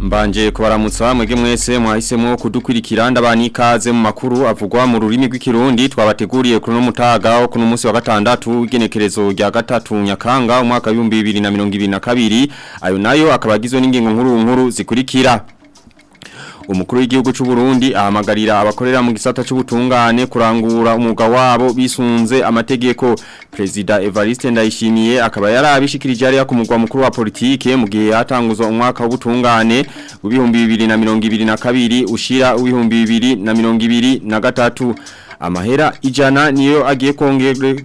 mbanje kubaramutsa mwege mwese mwahisemo kudukurikira ndabani ikaze mu makuru avugwa mu rurimi rw'ikirundi twabateguriye kuri no mutaga wo kuno munsi wa gatandatu igenekerezo rya gatatu nyakanga umwaka wa 2022 ayo nayo akabagizwe n'ingingo nkuru nkuru zikurikira umukuru w'igihugu cy'u Burundi ahamagarira abakorera mu gisata cy'ubutungane kurangura umwuga wabo bisunze amategeko Perezida Evariste Ndayishimiye akaba yarabishikirije ari kumugwa mukuru wa politike mu gihe hatanguzwa umwaka w'ubutungane ubihumbi 2022 ushira ubihumbi 2023 amahera ijana niyo agiye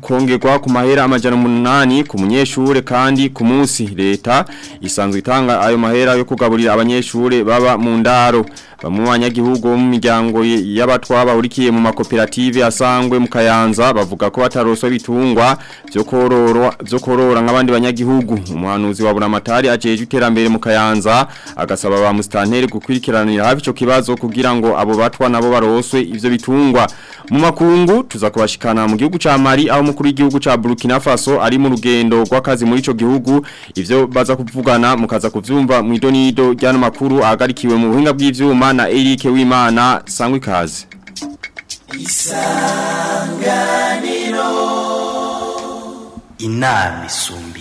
kongerwa ku mahera amajana umunani ku munyeshure kandi ku munsi leta isanzwe itanga ayo mahera yo kugaburira abanyeshure baba mu ndaro bamwe banyagihugu mu miryango y'abatwa bahurikiye mu makoperative asangwe mu Kayanza bavuga ko bataroswa bitungwa byo kororo byo korora nk'abandi banyagihugu umuhanuzi wa buramatari ajeje iterambere mu Kayanza agasaba ba mustanteri gukurikiranira hafi ico kibazo kugira ngo abo batwa nabo baroswe ivyo bitungwa mu makungu tuzakubashikana mu gihugu ca Mali aho mukuru w'igihugu ca Burkina Faso ari mu rugendo rw'akazi muri ico gihugu ivyo baza kuvugana mukaza kuvyumva mu idonido ryano makuru ahagarikiwe mu buhinga bw'ivyuma na Eric Wimana sangwe kaze isanganiro inama isumba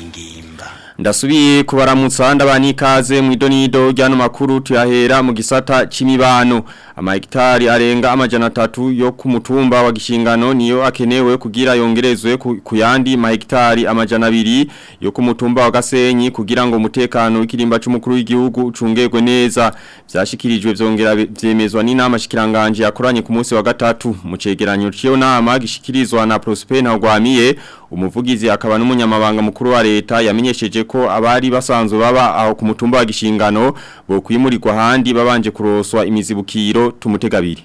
ndasubiye kubaramutsa ndabani ikaze mu idonido ryano makuru tuyahera mu gisata c'imibano Amaikitari arenga amajana atatu yo kumutumba wa gishingano niyo akenewe kugira yongerezwe kuyandi mahekitari amajana abiri yo kumutumba wa gasenyi kugira ngo umutekano w'ikirimba cy'umukuru w'igihugu ucungegwe neza byashikirijwe byongera byemezwa n'inama shikiranganje yakoranye ku munsi wa gatatu mu cegeranyo cyo nama gishikirizwa na Prosper na Gwamiye umuvugizi akaba n'umunyamabanga mukuru wa leta yamenyesheje ko abari basanzwe baba aho ku mutumba wa gishingano bo kwimurirwa handi babanje kuroswa imizibukiro rero tumutega abiri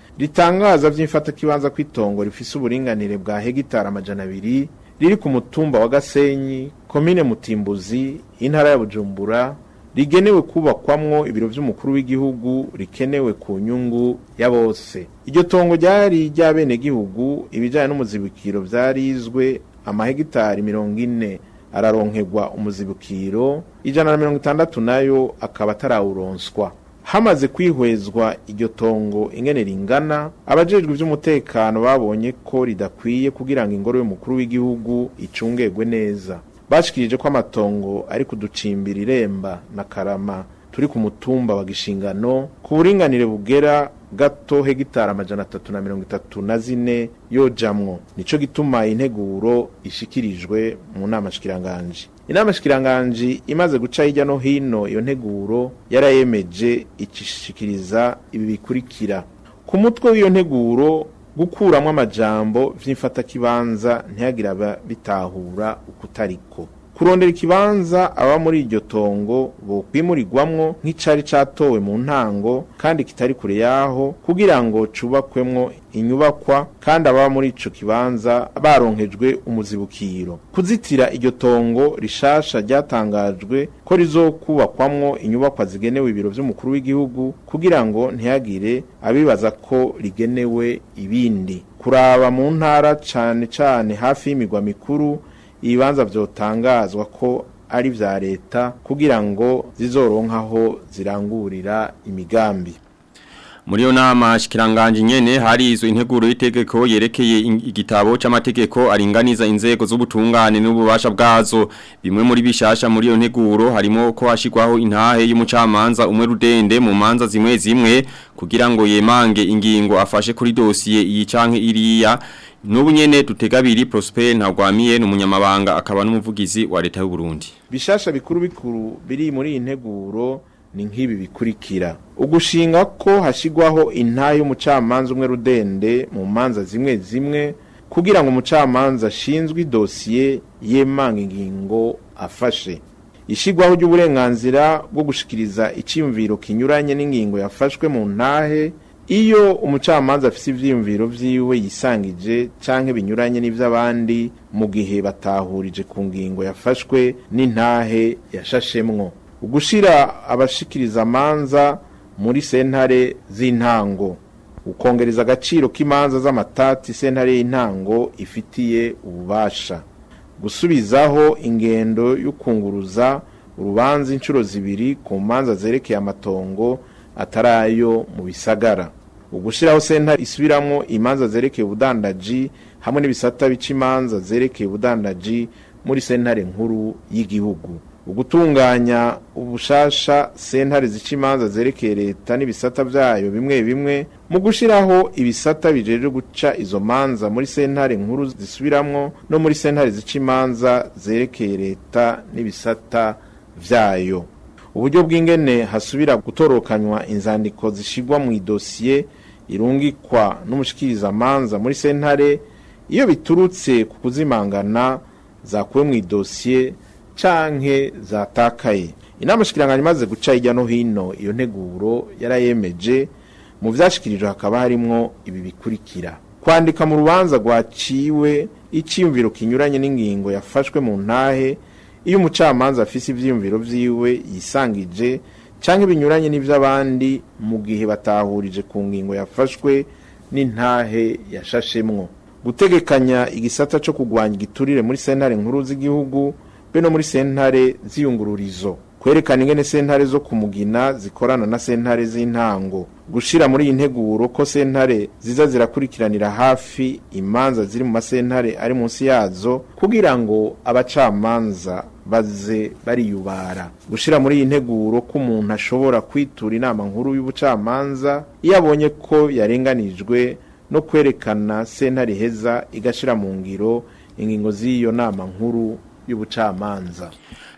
ritangaza by'imfatakibanza kw'itongo rifise uburinganire bwa hegitari amajana abiri riri ku mutumba wa gasenyi komine mutimbuzi intara ya bujumbura rigenewe kubakwamwo ibiro by'umukuru w'igihugu rikenewe ku nyungu ya bose iryo tongo ryari ry'abenegihugu ibijyanye n'umuzibukiro byarizwe amahegitari mirongo ine araronkegwa umuzibukiro ijana na mirongo itandatu nayo akaba atarawuronswa hamaze kwihwezwa iryo tongo ingene ringana abajejwe iby'umutekano babonye ko ridakwiye kugira ngo ingoro y'umukuru w'igihugu icungegwe neza bashikirije ko amatongo ari kuducimbira iremba na karama turi ku mutumba wa gishingano ku buringanire bugera gato hegitari amajana atatu na mirongo itatu na zine yojamwo nico gituma integuro ishikirijwe mu nama shikiranganje inama shikiranganje imaze guca hirya no hino iyo nteguro yarayemeje ikishikiriza ibi bikurikira ku mutwe w'iyo nteguro gukuramo amajambo vy'imfatakibanza ntihagire bitahura ukutariko kurondera ikibanza aba muri iryo tongo bokwimurirwamwo nk'icari catowe mu ntango kandi kitari kure yaho kugira ngo cubakwemwo inyubakwa kandi aba muri ico kibanza baronkejwe umuzibukiro kuzitira iryo tongo rishasha ryatangajwe ko rizokubakwamwo inyubakwa zigenewe ibiro vy'umukuru w'igihugu kugira ngo ntihagire abibaza ko rigenewe ibindi kuraba mu ntara cane cane hafi y'imigwa mikuru ibibanza byotangazwa ko ari vya leta kugira ngo zizoronkaho zirangurira imigambi muri yo nama shikiranganje nyene izo integuro y'itegeko yerekeye igitabo cy’amategeko aringaniza inzego z'ubutungane n'ububasha bwazo bimwe muri bishasha muri yo nteguro harimo ko hashikwaho intahe y'umucamanza umwe rudende mu manza zimwe zimwe kugira ngo yemange ingingo afashe kuri dosiye iyi canke iriya Nubu nyene tutegabiri Prosper ntagwamiye numunyamabanga akaba n'umuvugizi wa leta y'u Burundi. Bishasha bikuru bikuru biri muri integuro ni nk'ibi bikurikira. Ugushinga ko hashigwaho intayo y'umucamanza umwe rudende mu manza zimwe zimwe kugira ngo umucamanza ashinzwe idosiye yemanga ingingo afashe. Ishigwaho ry'uburenganzira bwo gushikiriza icyimviro kinyuranye n'ingingo yafashwe mu ntahe iyo umucamanza afite ibyiyumviro byiwe yisangije cyangwa binyuranye n'iby'abandi mu gihe batahurije ku ngingo yafashwe n'intahe yashashemwo ugushyira abashikiriza amanza muri sentare z'intango ukongereza agaciro k'imanza z'amatati sentare y'intango ifitiye ububasha gusubizaho ingendo yo kunguruza urubanza inshuro zibiri ku manza zerekeye amatongo atari ayo mu bisagara ugushyiraho sentare isubiramo imanza zerekeye ubudandaji hamwe n'ibisata bica imanza zerekeye ubudandaji muri sentare nkuru y'igihugu ugutunganya ubushasha sentare zica imanza zerekeye leta n'ibisata byayo bimwe bimwe mu gushyiraho ibisata bijeje guca izo manza muri sentare nkuru zisubiramo no muri sentare zica imanza zerekeye leta n'ibisata byayo uburyo bw'ingene hasubira gutorokanywa inzandiko zishigwa mu idosiye irungikwa n'umushikirizamanza muri sentare iyo biturutse ku kuzimangana zakuwe mu idosiye canke zatakaye inama shikiranganya imaze guca hirya no hino iyo nteguro yarayemeje mu byashyikirijwe hakaba harimwo ibi bikurikira kwandika mu rubanza rwaciwe icyiyumviro kinyuranye n'ingingo yafashwe mu ntahe iyo umucamanza afise ibyiyumviro byiwe yisangije cyangwa ibinyuranye n'iby'abandi mu gihe batahurije ku ngingo yafashwe n'intahe yashashemwo gutegekanya igisata cyo kugwanya igiturire muri sentare nkuru z'igihugu be no muri sentare z'iyungururizo kwerekana ingene sentare zo kumugina zikorana na sentare z'intango gushira muri iyi nteguro ko sentare ziza zirakurikiranira hafi imanza ziri mu masentare ari munsi yazo kugira ngo abacamanza baze bariyubara gushyira muri iyi nteguro ko umuntu ashobora kwitura inama nkuru y'ubucamanza iyo abonye ko yarenganijwe no kwerekana sentare heza igashyira mu ngiro ingingo z'iyo nama nkuru y'ubucamanza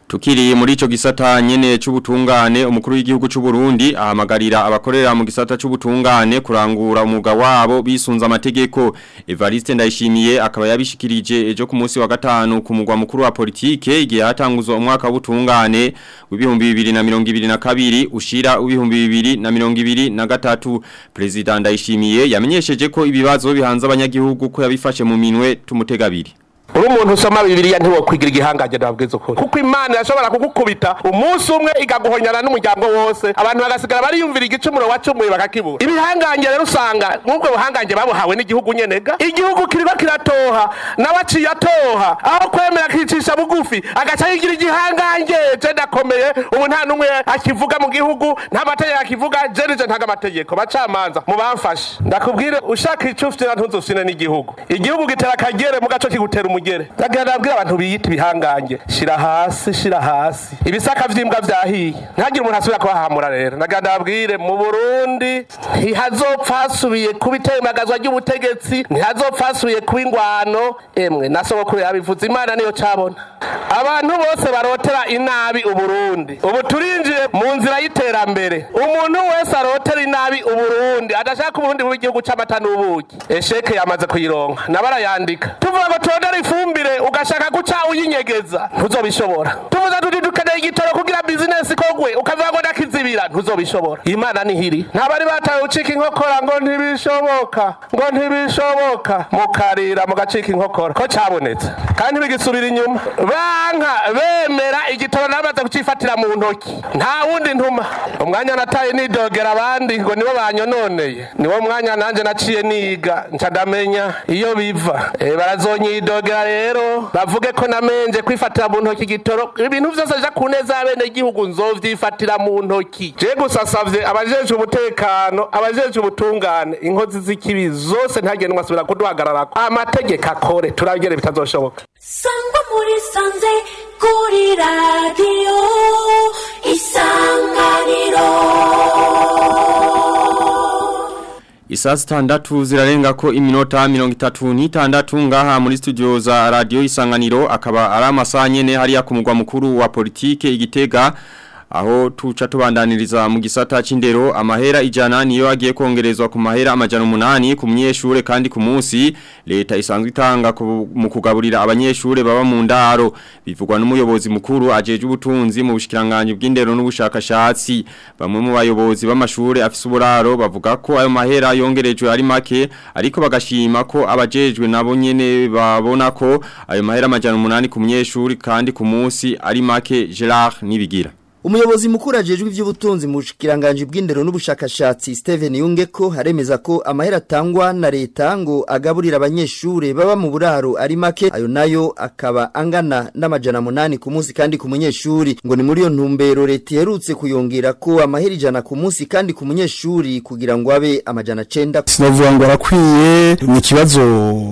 Tukiri muri ico gisata nyene c'ubutungane umukuru w'igihugu c'u Burundi amagarira abakorera mu gisata c'ubutungane kurangura umuga wabo bisunza amategeko Evariste Ndayishimiye akaba yabishikirije ejo ku munsi wa gatanu ku mugwa mukuru wa politike igihe hatanguzwa umwaka w'ubutungane na 2022 ushira w'ibihumbi 2023 President Ndayishimiye yamenyesheje ko ibibazo bihanze abanyagihugu ko yabifashe mu minwe tumutega abiri umuntu usoma bibiriya ntiwokwigira igihangange ndabwiza ukuri kuko imana irashobora kugukubita umunsi umwe igaguhonyana n'umuryango wose abantu bagasigara bariyumvira igicumuro wacumuye bakakibura ibihangange rero usanga nk'ubwo buhangange babuhawe n'igihugu nyenega igihugu kiriko kiratoha nawe aciye atoha aho kwemera kicisha bugufi agaca yigira igihangange je ndakomeye ubu nta n'umwe akivuga mu gihugu nta mategeko akivuga je nije amategeko bacamanza mu bamfashe ndakubwire ushaka icufite ntuzu sine n'igihugu igihugu gitera akagere mu gaco kigutera umujyi ugere ndagenda abwira abantu biyita ibihangange shira hasi shira hasi ibisaka by’imbwa vyahiye ntagire umuntu asubira kuhahamura rero ndagenda abwire mu Burundi ntihazopfa hasubiye kuba itemagazwa ry'ubutegetsi ntihazopfa hasubiye kuba ingwano emwe nasogokuru yabivuze imana niyo cabona abantu bose barotera inabi uburundi ubu turinjiye mu nzira y'iterambere umuntu wese arotera inabi uburundi burundi adashaka uburundi buba igihugu cy'amata n'ubuki esheke eh, yamaze kuyironka yandika tuvuga ngo turondere ifumbire ugashaka guca uyinyegeza ntuzobishobora tuvuze tuti dukeneye igitoro kugira bizinesi kogwe ukazagwa nakizibira ntuzobishobora imana nihiri ntabari bataye ucika inkokora ngo ntibishoboka ngo ntibishoboka mukarira mugacika inkokora ko cyabonetse kandi bigisubira inyuma banka bemera igitoro nabamaze kucifatira mu ntoki nta wundi ntuma umwanya nataye nidogera abandi ngo nibo banyononeye niwo mwanya nanjye naciye niga ndamenya iyo biva eh, barazonyidogera rero bavuge ko namenje kwifatira mu ntoki igitoro ibintu byose aja ku neza y'abenegihugu z'igihugu nzovyifatira mu ntoki je gusa savye abajeje umutekano abajeje ubutungane inkozi z'ikibi zose ntagende wasubira kuduhagararako amategeko akore turabigere bitazoshoboka sangwa muri sanze kuri radiyo isanganiro Isaa sitandatu zirarenga ko iminota mirongo itatu n'itandatu ngaha muri studio za radio isanganiro akaba ari amasaha nyene hariya ku mugwa mukuru wa politike igitega aho tuca tubandaniriza mu gisata c'indero amahera ijana niyo agiye kongerezwa ku mahera amajana umunani ku munyeshure kandi ku munsi leta isanzwe itanga mu kugaburira abanyeshure baba mu ndaro bivugwa n'umuyobozi mukuru ajeje ubutunzi mu bushikiranganje bw'indero n'ubushakashatsi bamwe mu bayobozi b'amashure afise uburaro bavuga ko ayo mahera yongerejwe ari make ariko bagashima ko abajejwe nabo nyene babona ko ayo mahera amajana umunani ku munyeshure kandi ku munsi ari make Gerard nibigira umuyobozi mukuru ajejwe iby'ubutunzi mu kiranganje bw'indero n'ubushakashatsi Steven Yungeko haremeza ko amahera atangwa na leta ngo agaburira abanyeshuri baba mu buraro ari make ayo nayo akaba angana n'amajana munani ku munsi kandi ku munyeshuri ngo ni muri iyo ntumbero leta iherutse kuyongera ko amahera ijana ku munsi kandi ku munyeshuri kugira ngo abe amajana 9 sinavuga ngo arakwiye ni kibazo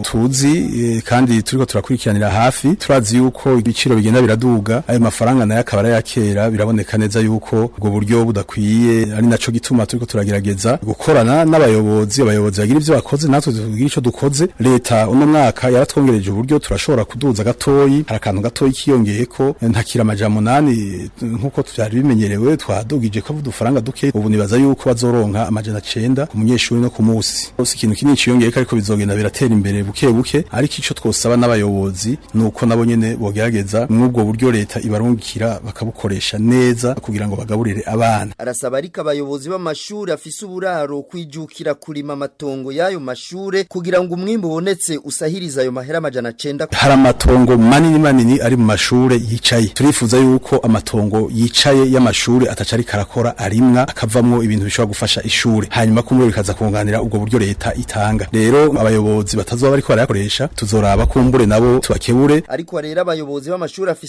tuzi eh, kandi turiko turakurikiranira hafi turazi yuko ibiciro bigenda biraduga ayo mafaranga nayo akaba ari yakera birabone bikaboneka yuko ubwo buryo budakwiye ari naco gituma turiko turagerageza gukorana n'abayobozi abayobozi bagira ivyo bakoze natwe tugira ico dukoze leta uno mwaka yaratwongereje uburyo turashobora kuduza gatoyi hari akantu gatoyi kiyongeyeko ntakira amajana umunani nk'uko vyari bimenyerewe twadugije ko udufaranga duke ubu nibaza yuko bazoronka amajana cenda ku munyeshuri no ku musi si ikintu kinini ciyongeyeko ariko bizogenda biratera imbere buke buke ariko ico twosaba n'abayobozi nuko nabo nyene bogerageza mw'ubwo buryo leta ibarungikira bakabukoresha neza neza kugira ngo bagaburire abana arasaba ariko abayobozi b'amashuri afise uburaro kwijukira kurima amatongo y'ayo mashure kugira ngo umwimbo ubonetse usahiriza ayo mahera amajana 9 hari amatongo manini manini ari mu mashure yicaye turifuza yuko amatongo yicaye y'amashuri atacari karakora arimwa akavamwo ibintu bishobora gufasha ishure hanyuma kumwe bikaza kunganira ubwo buryo leta itanga rero abayobozi batazoba bariko barayakoresha tuzoraba kumbure nabo tubakebure ariko rero abayobozi b'amashuri afise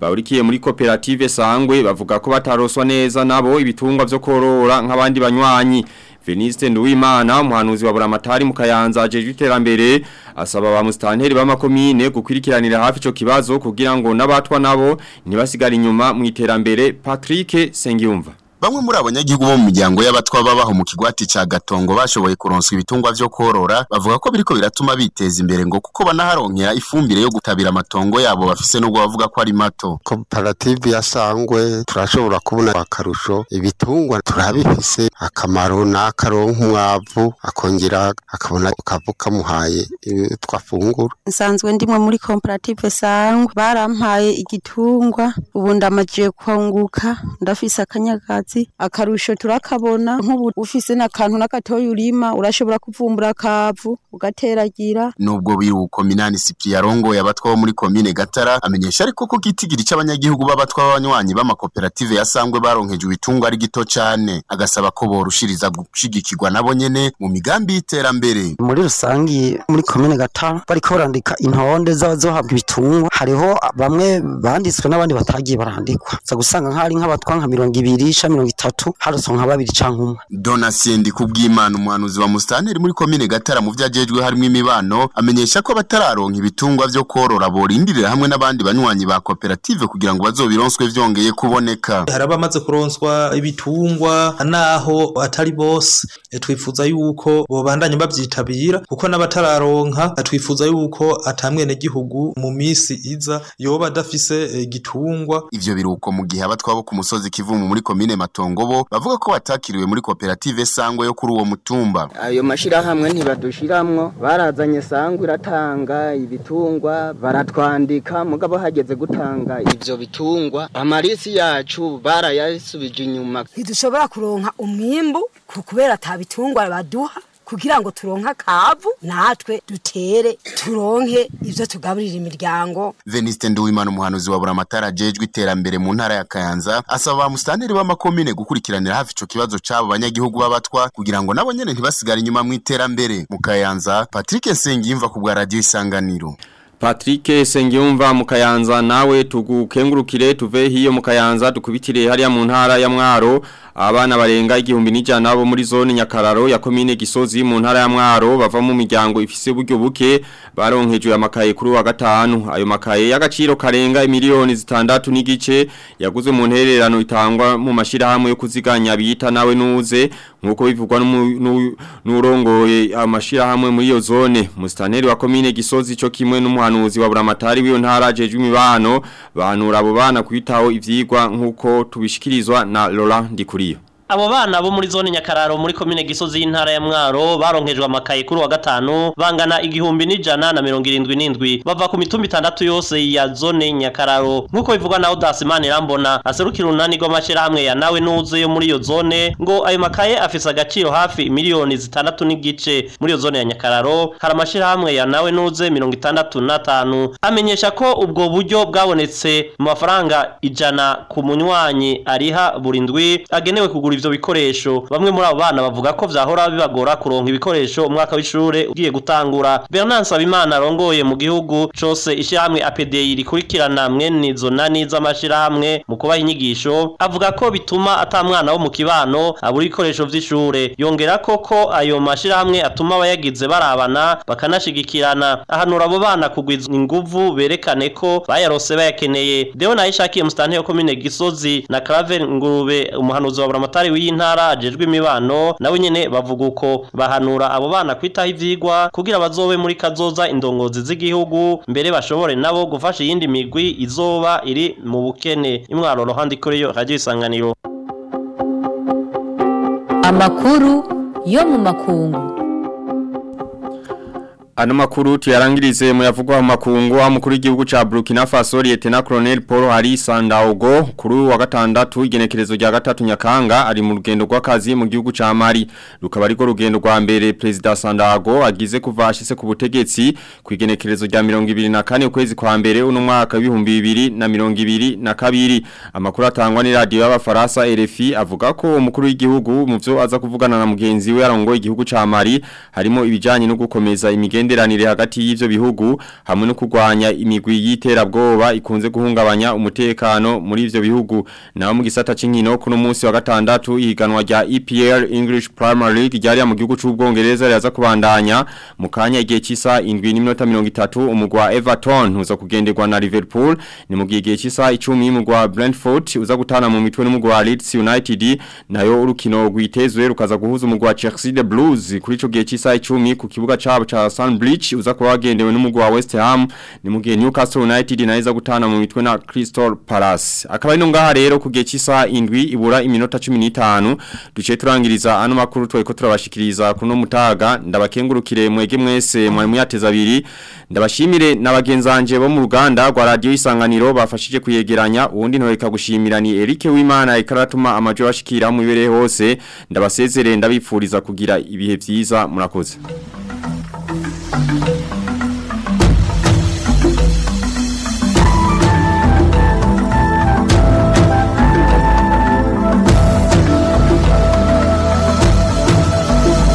bahurikiye muri koperative Sangwe bavuga ko bataroswa neza nabo ibitungwa byo korora nk'abandi banywanyi Veniste Nduwimana umuhanuzi wa Buramatari mu ajeje iterambere asaba ba mustanteri b'amakomine gukurikiranira hafi ico kibazo kugira ngo nabatwa nabo ntibasigara inyuma mu iterambere Patrick Sengiyumva Bamwe muri abanyagihugu bo mu miryango y'abatwa babaho mu kigwati cya Gatongo bashoboye kuronswa ibitungwa byo korora bavuga ko biriko biratuma biteza imbere ngo kuko banaharonkera ifumbire yo gutabira amatongo yabo bafise nubwo bavuga ko ari mato. Koperative ya turashobora kubona akarusho ibitungwa turabifise akamaro n'akaronka umwavu akongera akabona akavu kamuhaye twafungura. Nsanzwe ndimwe muri koperative Sangwe barampaye igitungwa ubu ndamajije kunguka ndafise akanyagazi buhinzi akarusho turakabona nk'ubu ufise n'akantu n'agatoya urima urashobora kuvumbura akavu ugateragira nubwo biru kominani Cyprien Rongo yabatwa muri komine Gatara amenyesha ariko ko gitigiri cy’abanyagihugu b'abatwa b'abanywanyi b'amakoperative yasangwe baronkeje ibitungo ari gito cyane agasaba ko borushiriza gushigikirwa nabo nyine mu migambi y'iterambere muri rusange muri komine Gatara bariko barandika intonde z'abazohabwa ibitungwa hariho bamwe banditswe n'abandi batagiye barandikwa za gusanga nk'ari nk'abatwa nka mirongo ibiri ca mirongo itatu haruswa nka babiri canke umwe donatien ndikubwimana umuhanuzi wa musitanteri muri komine gatara mu vyo ajejwe harimo imibano amenyesha ko batararonka ibitungwa byo korora borindirira hamwe n'abandi banywanyi ba koperative kugira ngo bazobironswe byongeye kuboneka hari abamaze kuronswa ibitungwa naho atari bose e, twifuza yuko bobandanye bavyitabira kuko n'abatararonka e, twifuza yuko atamwene gihugu mu misi iza yoba adafise igitungwa e, ibyo biruko mu gihe abatwa bo ku musozi kivumu muri komine matongobo bavuga ko batakiriwe muri koperative sangwe yo kuri uwo mutumba ayo mashirahamwe ntibadushiramwo barazanye sangwe iratanga ibitungwa baratwandika mugabo hageze gutanga ivyo bitungwa amarisi yacu barayasubije inyuma ntidushobora kuronka umwimbu kubera atabitungwa baduha kugira ngo turonke akavu natwe dutere turonke ibyo tugaburira imiryango veniste nduwimana umuhanuzi wabura buramatara ajejwe iterambere mu ntara ya kayanza asaba bamusanire b'amakomine gukurikiranira hafi icyo kibazo cyabo banyagihugu b'abatwa kugira ngo nabo nyene ntibasigare inyuma mu iterambere mu kayanza patrick nsengiyumva ku bwa radiyo isanganiro Patrick Sengiyumva mu Kayanza nawe tugukengurukire tuve hiyo mu Kayanza dukubitire hariya mu ntara ya Mwaro abana barenga igihumbi n'ijana bo muri zone Nyakararo ya komine Gisozi mu ntara ya Mwaro bava mu miryango ifise buryo buke baronkejwe amakaye kuri wa gatanu ayo makaye y'agaciro karenga miliyoni zitandatu n'igice yaguze mu ntererano itangwa mu mashirahamwe yo kuziganya bita nawe nuze nkuko bivugwa n'urongoye amashirahamwe muri iyo zone mustaneri wa komine gisozi cyo kimwe n'umuhanuzi wa buramatari w'iyo ntara imibano bahanura abo bana kwitaho ivyigwa nkuko tubishikirizwa na Laurent Ndikuriyo abo bana bo muri zone nyakararo muri komine gisozi y'intara ya mwaro baronkejwe amakaye kuri wa gatanu bangana igihumbi n'ijana na mirongo irindwi n'indwi bava ku mitumba itandatu yose ya zone nyakararo nk'uko bivugwa na odasimani irambona aserukira urunani rw'amashyirahamwe ya nawe n'uze yo muri iyo zone ngo ayo makaye afise agaciro hafi miliyoni zitandatu n'igice muri iyo zone ya nyakararo hari amashyirahamwe ya nawe n'uze mirongo itandatu n'atanu amenyesha ko ubwo buryo bwabonetse mu mafaranga ijana ku munywanyi ariha Burindwi agenewe kugura ivyo bikoresho bamwe muri abo bana bavuga ko vyahora bibagora kuronka ibikoresho umwaka w'ishure ugiye gutangura Bernard Sabimana arongoye mu gihugu cose ishyirahamwe APDI rikurikirana mwene izo nani z'amashirahamwe mu kubaha inyigisho avuga ko bituma ata mwana wo mu kibano abura ibikoresho vy'ishure yongera ko ko ayo mashirahamwe atuma abayagize barabana bakanashigikirana ahanura abo bana kugwiza inguvu berekane ko bayaronse bayakeneye Deo Nayishakiye mustanteo komine Gisozi na Claver Ngurube umuhanuzi wa Buramatari sekretari w'intara ajejwe imibano nabo nyene bavuga uko bahanura abo bana kwitaho ivyigwa kugira bazobe muri kazoza indongozi z'igihugu mbere bashobore nabo gufasha iyindi migwi izoba iri mu bukene imwaro rohandi kuri yo radio isanganiro amakuru yo mu makungu Ano makuru tuyarangirize muyavugwa mu makungu amukuru w'igihugu ca Burkina Faso Lieutenant Colonel Paul Harissa Ndaogo kuri wa gatandatu igenekerezo rya gatatu Nyakanga ari mu rugendo rw'akazi mu gihugu ca Mali rukaba ariko rugendo rwa mbere President Sandago agize kuva ashise ku butegetsi ku igenekerezo rya 2024 ukwezi kwa mbere uno mwaka w'ibihumbi 2022 amakuru atangwa ni radio y'abafaransa RFI avuga ko umukuru w'igihugu mu aza kuvugana na mugenzi we arongoye igihugu ca Mali harimo ibijanye no gukomeza imigenzo n'imigenderanire hagati y'ivyo bihugu hamwe no kugwanya imigwi y'iterabwoba ikunze guhungabanya umutekano muri ivyo bihugu nawo mu gisata c'inkino kuno munsi wa gatandatu ihiganwa rya EPL English Premier League ryari mu gihugu c'ubwongereza ryaza kubandanya mu kanya igihe cy'isa 7 n'iminota 30 umugwa Everton uza kugenderwa na Liverpool ni mu gihe cy'isa 10 umugwa Brentford uza gutana mu mitwe n'umugwa Leeds United nayo urukino rwitezwe rukaza guhuza umugwa Chelsea de Blues kuri ico gihe cy'isa 10 ku kibuga cabo cha San Bridge uza kuba wagendewe n'umugwi wa West Ham ni mu gihe Newcastle United inaweza gutana mu mitwe na Crystal Palace akaba ino ngaha rero ku indwi ibura iminota 15 duce turangiriza ano makuru twari ko turabashikiriza kuno mutaga ndabakengurukire mwege mwese mwari yateza abiri ndabashimire nabagenzanje bo mu ruganda rwa radio isanganiro bafashije kuyegeranya ubundi ntoreka gushimira ni Eric Wimana ikaratuma amajo bashikira mu bibere hose ndabasezerere ndabipfuriza kugira ibihe byiza murakoze Thank you.